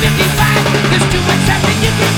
55 There's too much traffic, you can